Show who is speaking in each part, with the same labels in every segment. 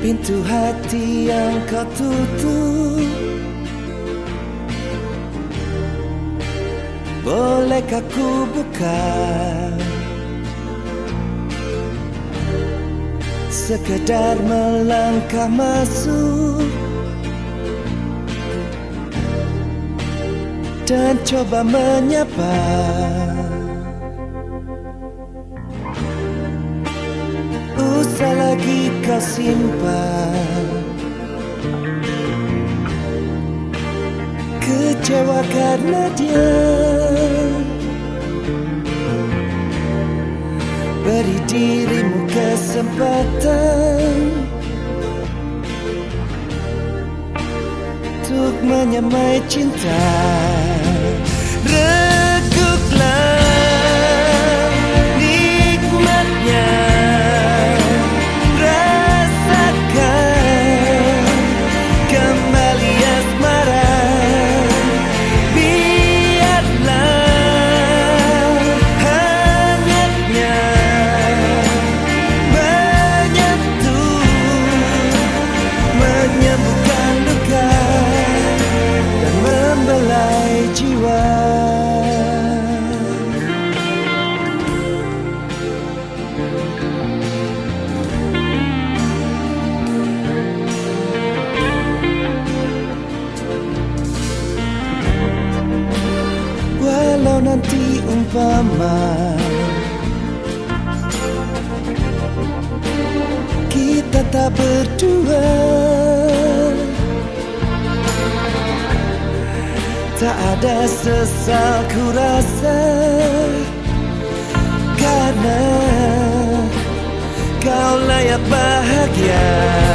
Speaker 1: Pintu hati yang kau tutup. Bolehkah ku buka? Sekedar melangkah masuk. Dan coba menyapa Usah lagi kau simpan Kecewa karena dia. Beri dirimu kesempatan Untuk menyamai cinta umpama Kita tak berdua. Tak ada sesal ku rasa. Karena kau layak bahagia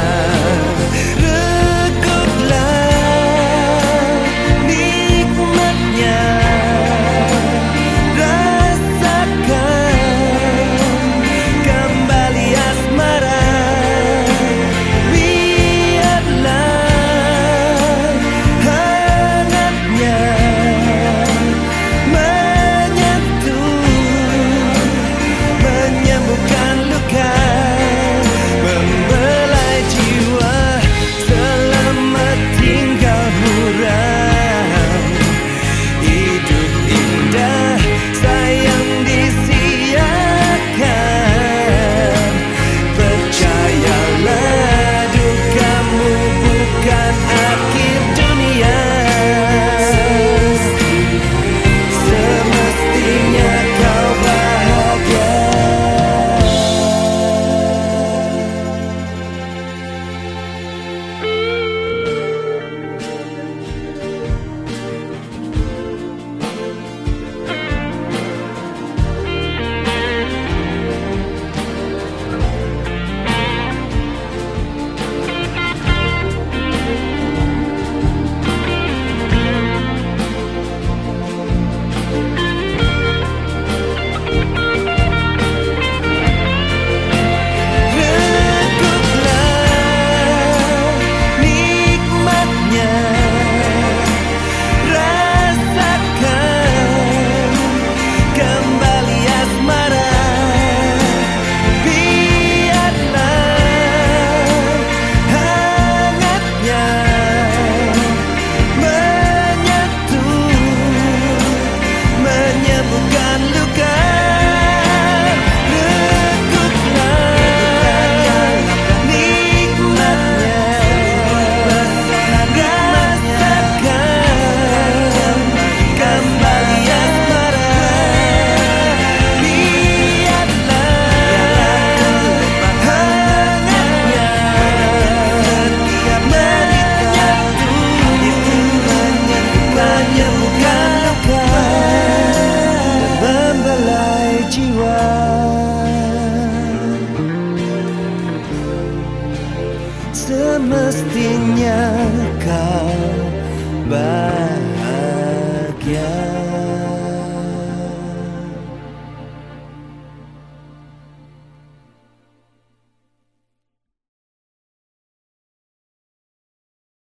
Speaker 1: semestinya kau bahagia